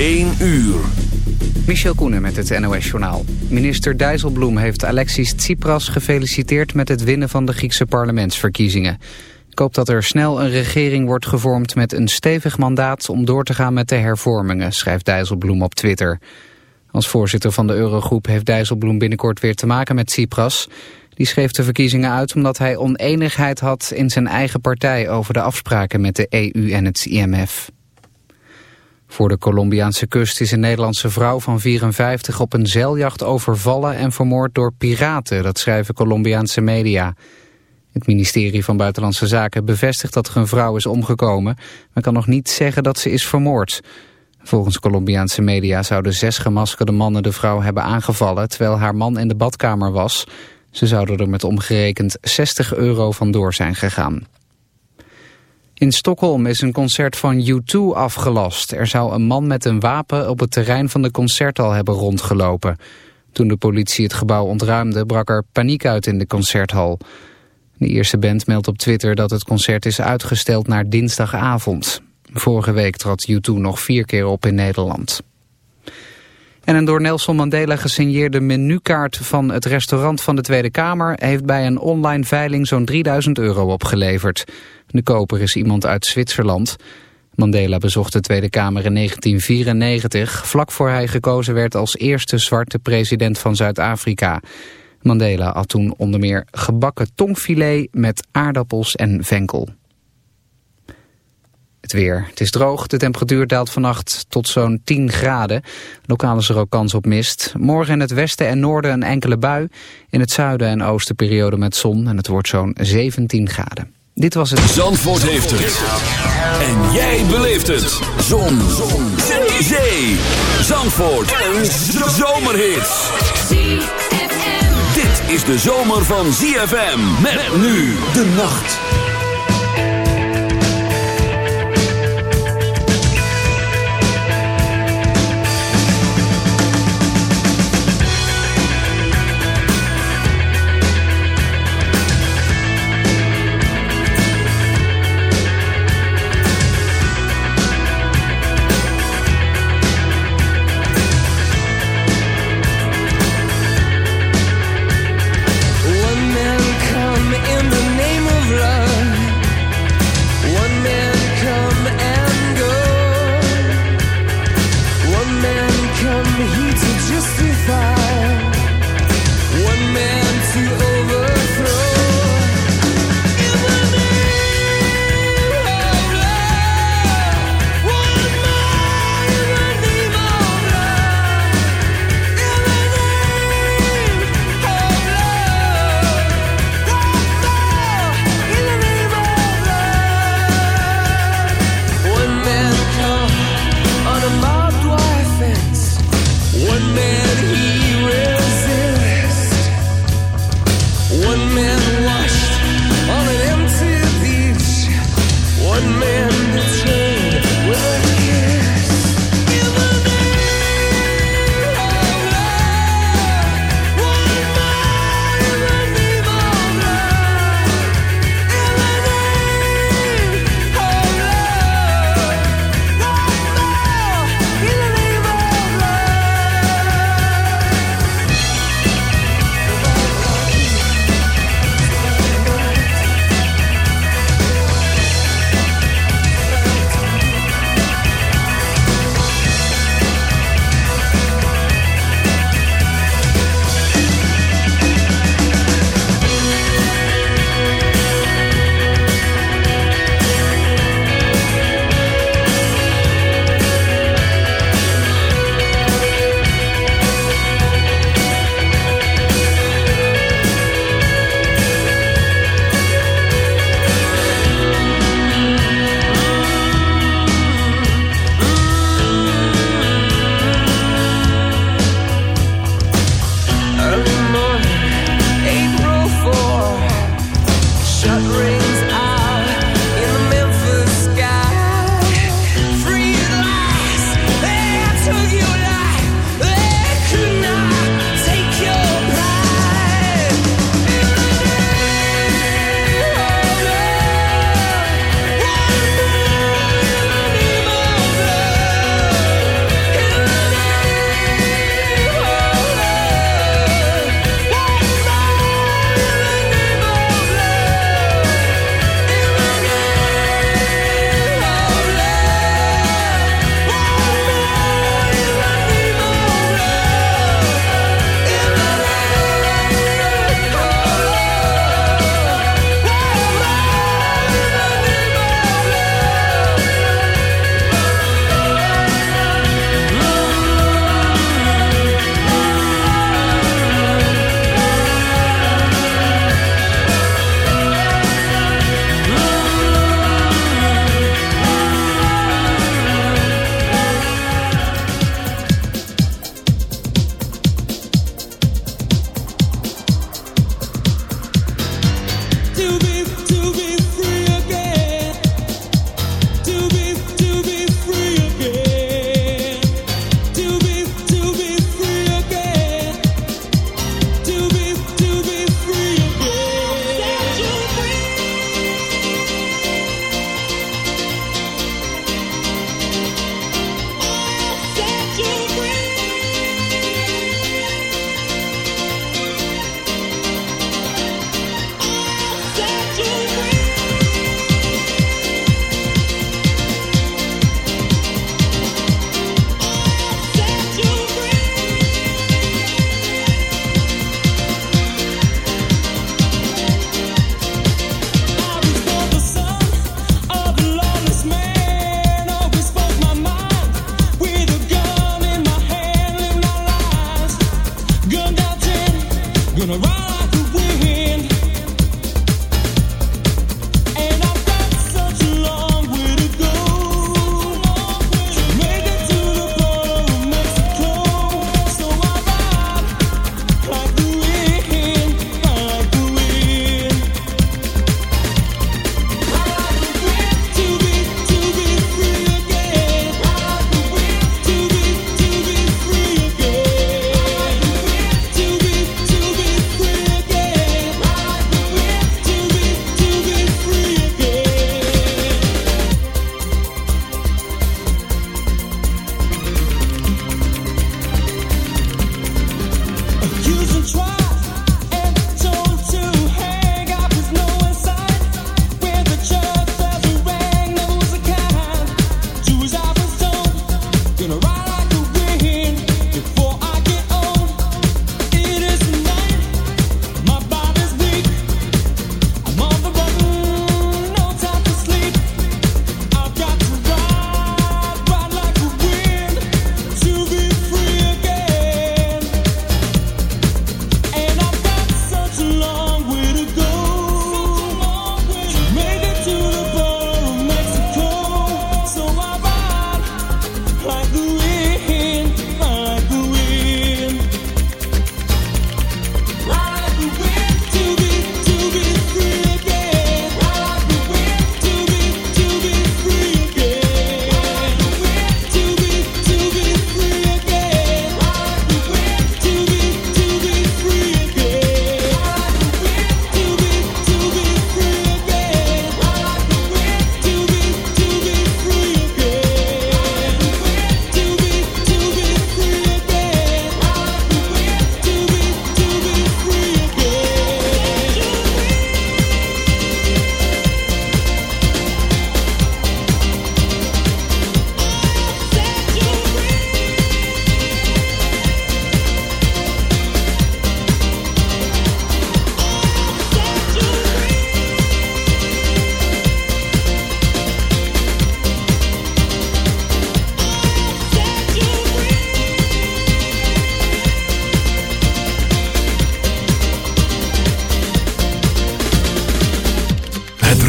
1 uur. Michel Koenen met het NOS-journaal. Minister Dijsselbloem heeft Alexis Tsipras gefeliciteerd... met het winnen van de Griekse parlementsverkiezingen. Ik hoop dat er snel een regering wordt gevormd met een stevig mandaat... om door te gaan met de hervormingen, schrijft Dijsselbloem op Twitter. Als voorzitter van de Eurogroep heeft Dijsselbloem binnenkort weer te maken met Tsipras... Die schreef de verkiezingen uit omdat hij oneenigheid had in zijn eigen partij over de afspraken met de EU en het IMF. Voor de Colombiaanse kust is een Nederlandse vrouw van 54 op een zeiljacht overvallen en vermoord door piraten, dat schrijven Colombiaanse media. Het ministerie van Buitenlandse Zaken bevestigt dat er een vrouw is omgekomen, maar kan nog niet zeggen dat ze is vermoord. Volgens Colombiaanse media zouden zes gemaskerde mannen de vrouw hebben aangevallen terwijl haar man in de badkamer was. Ze zouden er met omgerekend 60 euro vandoor zijn gegaan. In Stockholm is een concert van U2 afgelast. Er zou een man met een wapen op het terrein van de concerthal hebben rondgelopen. Toen de politie het gebouw ontruimde brak er paniek uit in de concerthal. De eerste band meldt op Twitter dat het concert is uitgesteld naar dinsdagavond. Vorige week trad U2 nog vier keer op in Nederland. En een door Nelson Mandela gesigneerde menukaart van het restaurant van de Tweede Kamer... heeft bij een online veiling zo'n 3000 euro opgeleverd. De koper is iemand uit Zwitserland. Mandela bezocht de Tweede Kamer in 1994, vlak voor hij gekozen werd als eerste zwarte president van Zuid-Afrika. Mandela had toen onder meer gebakken tongfilet met aardappels en venkel. Het weer. Het is droog. De temperatuur daalt vannacht tot zo'n 10 graden. Lokaal is er ook kans op mist. Morgen in het westen en noorden een enkele bui. In het zuiden en oosten periode met zon. En het wordt zo'n 17 graden. Dit was het... Zandvoort heeft het. En jij beleeft het. Zon. zon. Zee. Zee. Zandvoort. Een zomerhit. Dit is de zomer van ZFM. Met nu de nacht.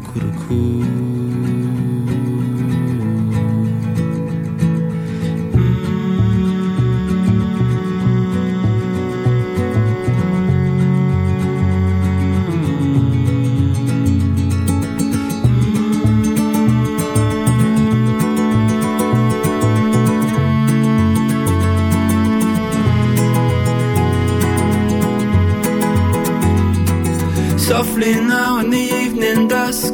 cuckoo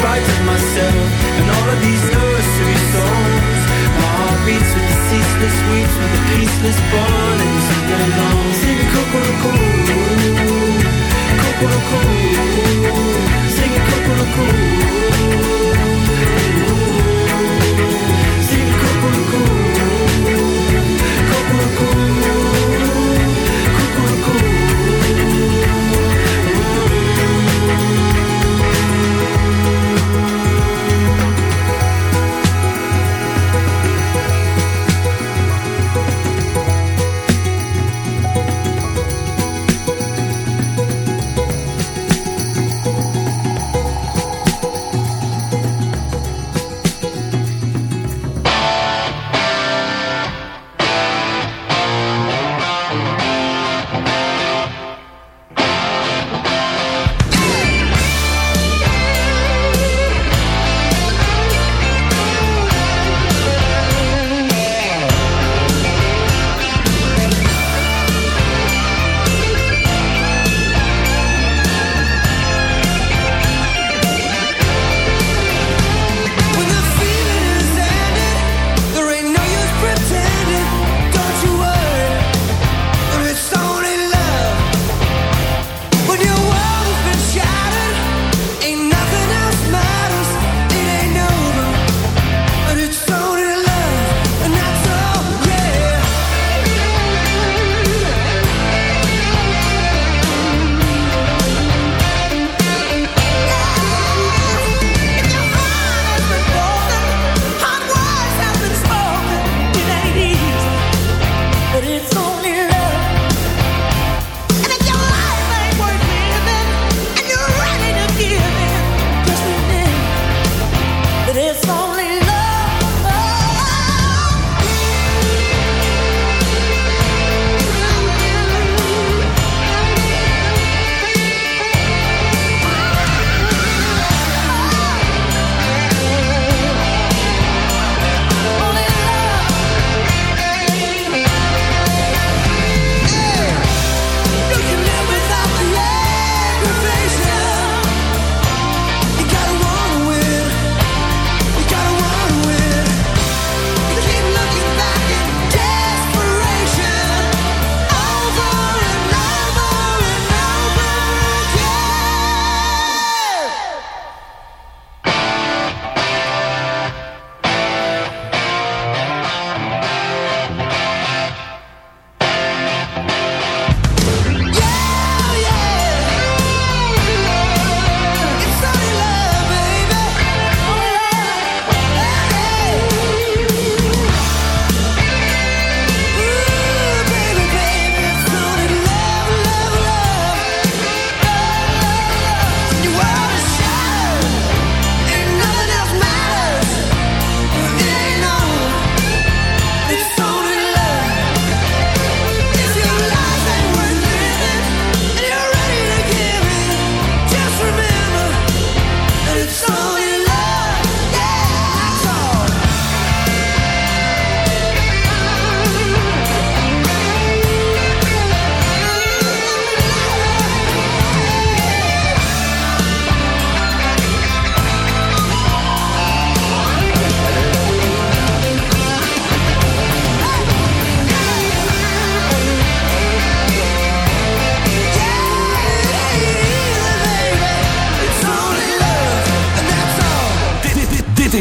frightened myself And all of these nursery songs My heart beats with the ceaseless weeds With the peaceless bond And singing along Singing cocoa, cocoa. Coco Coco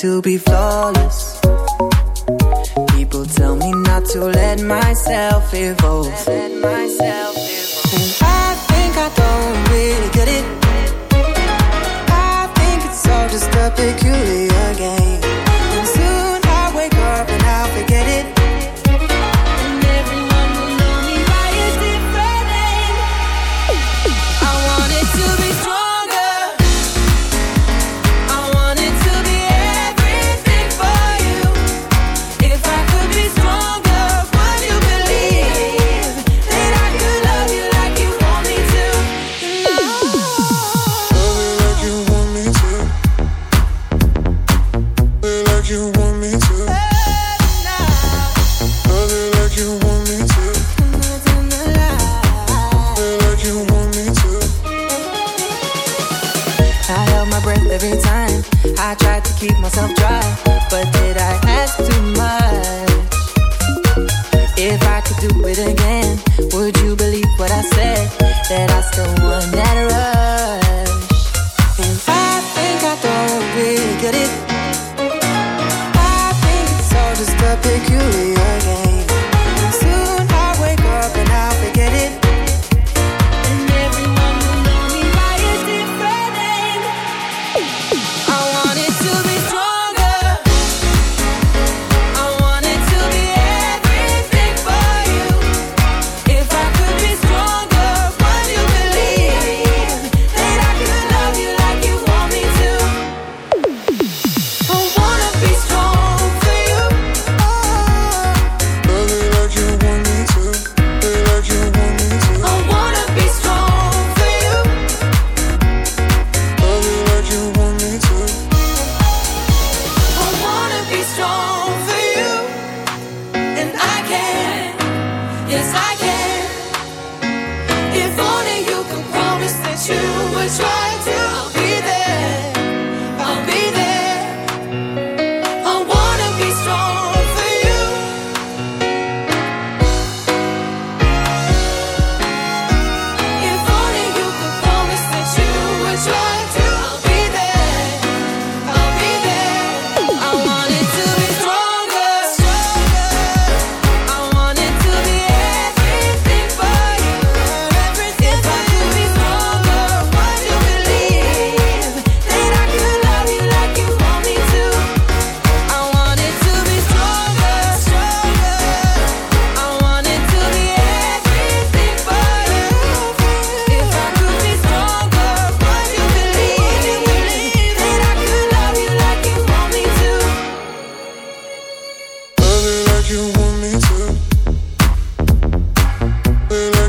To be look it. I think it's all just a peculiar game.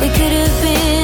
We could have been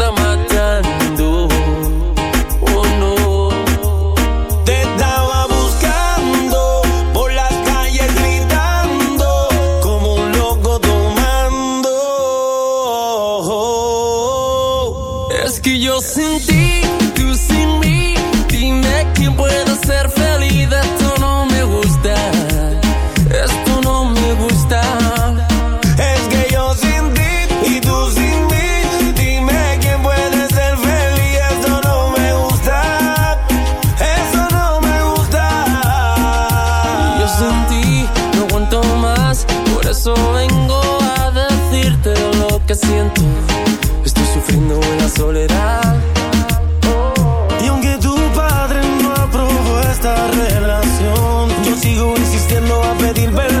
No a pedir perdón.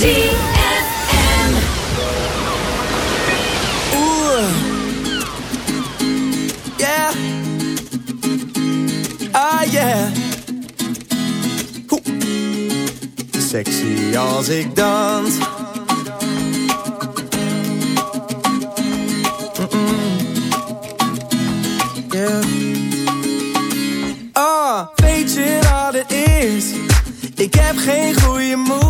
ZFM. Ooh. Yeah. Ah, yeah. Oeh. Sexy als ik dans. Mm -mm. Yeah. Ah, is? Ik heb geen goede moed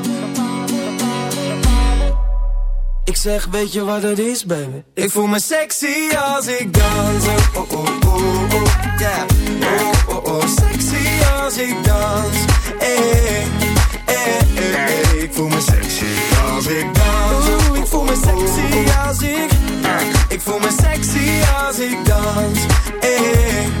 Ik zeg, weet je wat het is, baby? Ik voel me sexy als ik dans. Oh, oh, oh, oh, yeah. Oh, oh, oh, sexy als ik dans. Hey, hey, hey, hey. Ik voel me sexy als ik dans. Oeh, ik voel me sexy als ik... Ik voel me sexy als ik dans. Hey,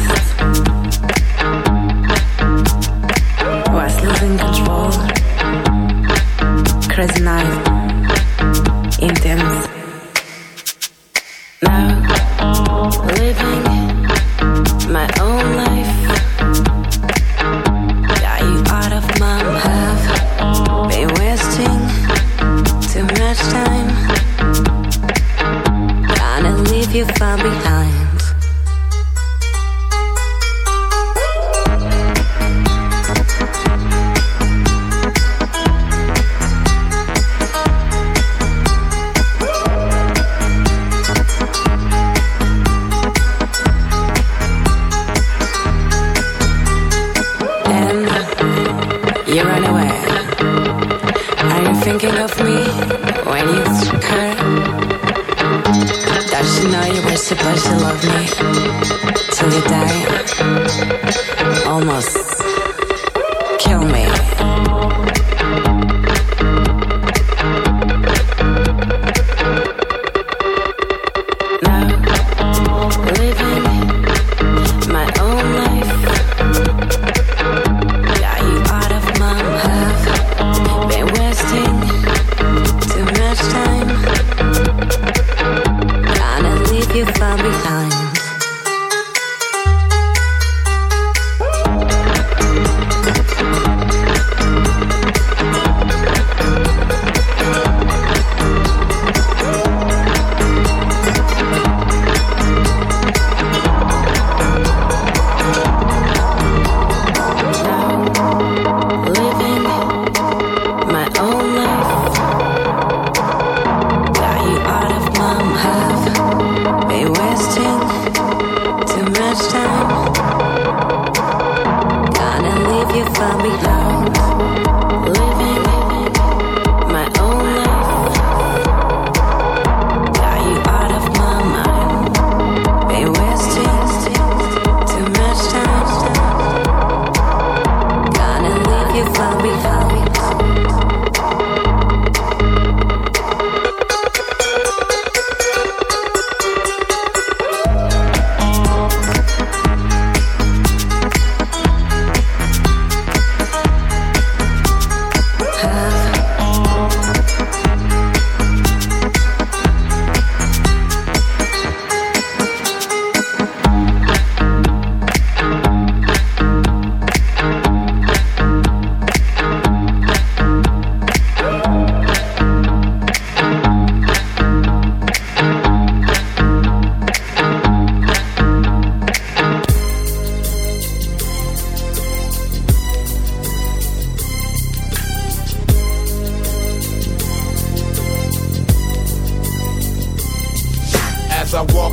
Living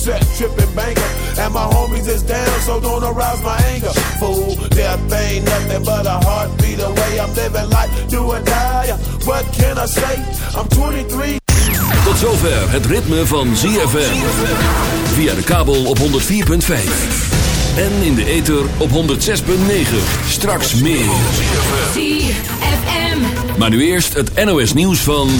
set tripping banker. And my homies is down, so don't arouse my anger. Fool, death ain't nothing but a heartbeat away. I'm living life, do or die. What can I say? I'm 23. Tot zover het ritme van ZFM. Via de kabel op 104.5. En in de ether op 106.9. Straks meer. ZFM. Maar nu eerst het NOS nieuws van...